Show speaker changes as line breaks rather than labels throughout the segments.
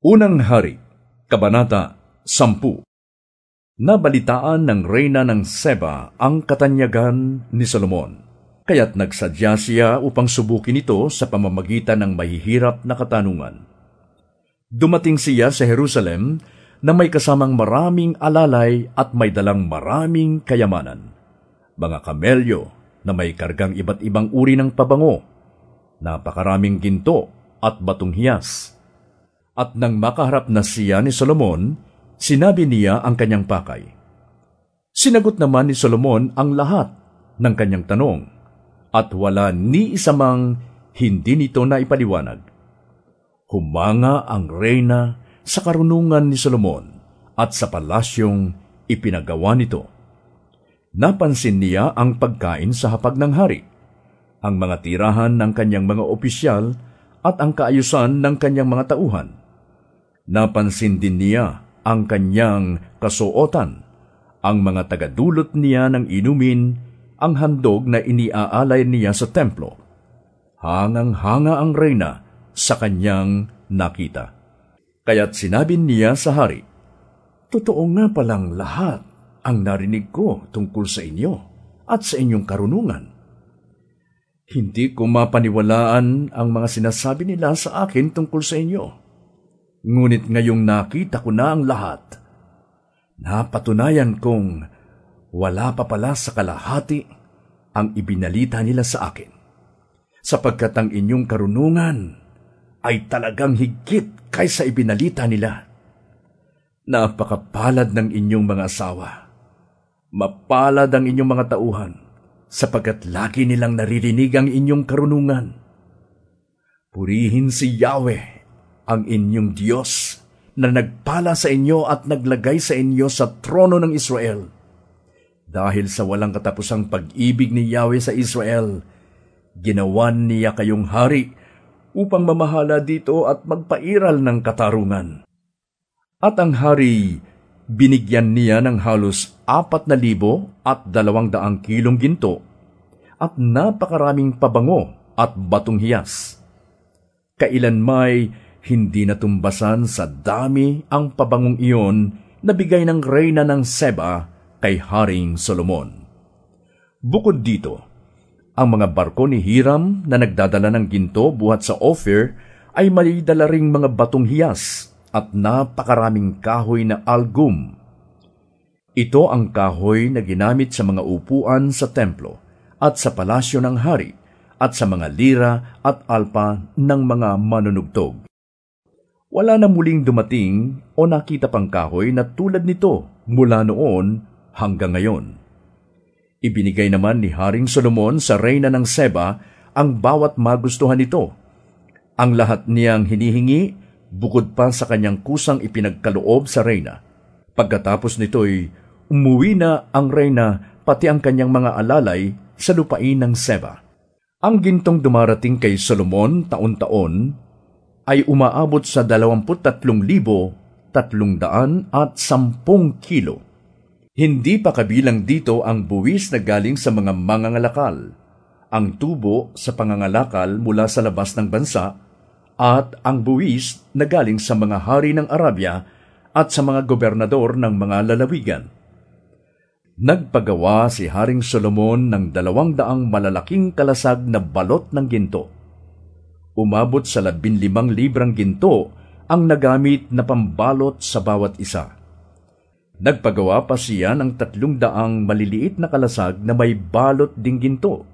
Unang Hari, Kabanata 10 Nabalitaan ng reyna ng Seba ang katanyagan ni Solomon, kaya't nagsadya siya upang subukin ito sa pamamagitan ng mahihirap na katanungan. Dumating siya sa Jerusalem na may kasamang maraming alalay at may dalang maraming kayamanan. Mga kamelyo na may kargang iba't ibang uri ng pabango, napakaraming ginto at batong hiyas. At nang makaharap na siya ni Solomon, sinabi niya ang kanyang pakay. Sinagot naman ni Solomon ang lahat ng kanyang tanong, at wala ni isa mang hindi nito na ipaliwanag. Humanga ang reyna sa karunungan ni Solomon at sa palasyong ipinagawa nito. Napansin niya ang pagkain sa hapag ng hari, ang mga tirahan ng kanyang mga opisyal at ang kaayusan ng kanyang mga tauhan. Napansin din niya ang kanyang kasuotan, ang mga tagadulot niya ng inumin, ang handog na iniaalay niya sa templo. Hangang-hanga ang reyna sa kanyang nakita. Kaya't sinabi niya sa hari, Totoo nga palang lahat ang narinig ko tungkol sa inyo at sa inyong karunungan. Hindi ko mapaniwalaan ang mga sinasabi nila sa akin tungkol sa inyo Ngunit ngayong nakita ko na ang lahat, napatunayan kong wala pa pala sa kalahati ang ibinalita nila sa akin. Sapagkat ang inyong karunungan ay talagang higit kaysa ibinalita nila. Napakapalad ng inyong mga asawa. Mapalad ang inyong mga tauhan, sapagkat lagi nilang naririnig ang inyong karunungan. Purihin si Yahweh ang inyong Diyos na nagpala sa inyo at naglagay sa inyo sa trono ng Israel. Dahil sa walang katapusang pag-ibig ni Yahweh sa Israel, ginawan niya kayong hari upang mamahala dito at magpairal ng katarungan. At ang hari, binigyan niya ng halos apat na libo at dalawang daang kilong ginto at napakaraming pabango at batong hiyas. Kailan may hindi natumbasan sa dami ang pabangong iyon na bigay ng reyna ng Seba kay Haring Solomon. Bukod dito, ang mga barko ni Hiram na nagdadala ng ginto buhat sa Ophir ay may dala ring mga batong hiyas at napakaraming kahoy na algum. Ito ang kahoy na ginamit sa mga upuan sa templo at sa palasyo ng hari at sa mga lira at alpa ng mga manunugtog. Wala na muling dumating o nakita pang kahoy na tulad nito mula noon hanggang ngayon. Ibinigay naman ni Haring Solomon sa reyna ng Seba ang bawat magustuhan nito. Ang lahat niyang hinihingi bukod pa sa kanyang kusang ipinagkaloob sa reyna. Pagkatapos nito'y umuwi na ang reyna pati ang kanyang mga alalay sa lupain ng Seba. Ang gintong dumarating kay Solomon taon-taon ay umaabot sa 23,310 kilo. Hindi pa kabilang dito ang buwis na galing sa mga mangangalakal, ang tubo sa pangangalakal mula sa labas ng bansa, at ang buwis na galing sa mga hari ng Arabia at sa mga gobernador ng mga lalawigan. Nagpagawa si Haring Solomon ng dalawang daang malalaking kalasag na balot ng ginto umabot sa labinlimang librang ginto ang nagamit na pambalot sa bawat isa. Nagpagawa pa siya ng tatlong daang maliliit na kalasag na may balot ding ginto.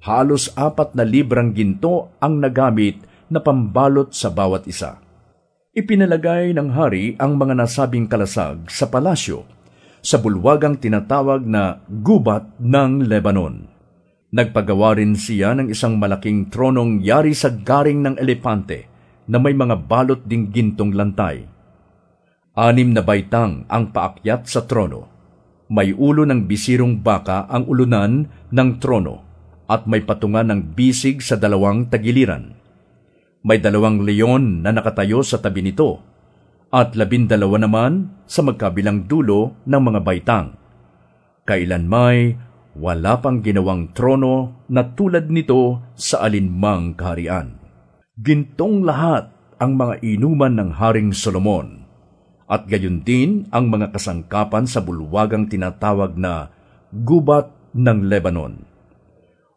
Halos apat na librang ginto ang nagamit na pambalot sa bawat isa. Ipinalagay ng hari ang mga nasabing kalasag sa palasyo sa bulwagang tinatawag na gubat ng Lebanon. Nagpagawa rin siya ng isang malaking tronong yari sa garing ng elepante na may mga balot ding gintong lantay. Anim na baitang ang paakyat sa trono. May ulo ng bisirong baka ang ulunan ng trono at may patungan ng bisig sa dalawang tagiliran. May dalawang leon na nakatayo sa tabi nito at labindalawa naman sa magkabilang dulo ng mga baitang. Kailan may wala pang ginawang trono na tulad nito sa alinmang kaharian. Gintong lahat ang mga inuman ng Haring Solomon, at gayon din ang mga kasangkapan sa bulwagang tinatawag na gubat ng Lebanon.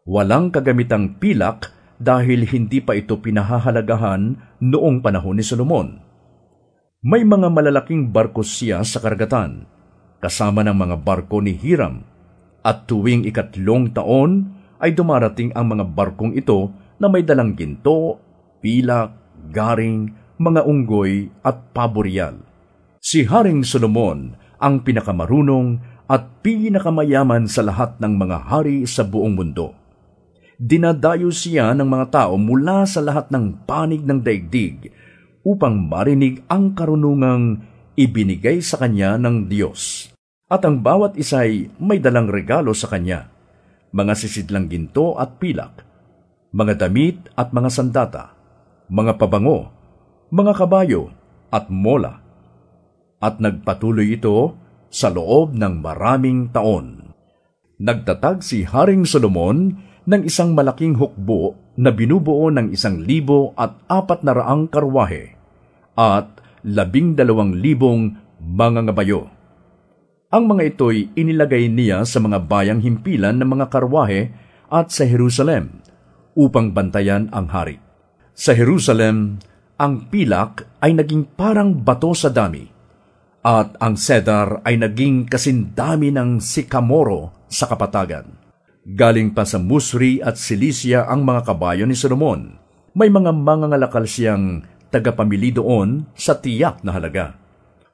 Walang kagamitang pilak dahil hindi pa ito pinahahalagahan noong panahon ni Solomon. May mga malalaking barko siya sa karagatan, kasama ng mga barko ni Hiram, at tuwing ikatlong taon ay dumarating ang mga barkong ito na may dalang ginto, pilak, garing, mga unggoy at paboreal. Si Haring Solomon ang pinakamarunong at pinakamayaman sa lahat ng mga hari sa buong mundo. Dinadayo siya ng mga tao mula sa lahat ng panig ng daigdig upang marinig ang karunungang ibinigay sa kanya ng Diyos. At ang bawat isa'y may dalang regalo sa kanya, mga sisidlang ginto at pilak, mga damit at mga sandata, mga pabango, mga kabayo at mola. At nagpatuloy ito sa loob ng maraming taon. Nagtatag si Haring Solomon ng isang malaking hukbo na binubuo ng isang libo at apat na raang karwahe at labing dalawang libong mga ngabayo. Ang mga ito'y inilagay niya sa mga bayang himpilan ng mga karwahe at sa Jerusalem upang bantayan ang hari. Sa Jerusalem, ang pilak ay naging parang bato sa dami at ang cedar ay naging kasindami ng sikamoro sa kapatagan. Galing pa sa Musri at Cilicia ang mga kabayo ni Solomon. May mga mangangalakal siyang tagapamili doon sa tiyak na halaga.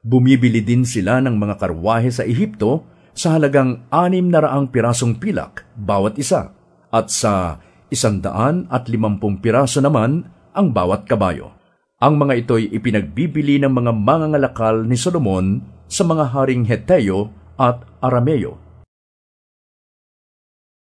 Bumibili din sila ng mga karwahe sa Ehipto sa halagang anim na raang pirasong pilak bawat isa at sa isandaan at limampung piraso naman ang bawat kabayo. Ang mga ito'y ipinagbibili ng mga mangangalakal ni Solomon sa mga haring Heteo at Arameo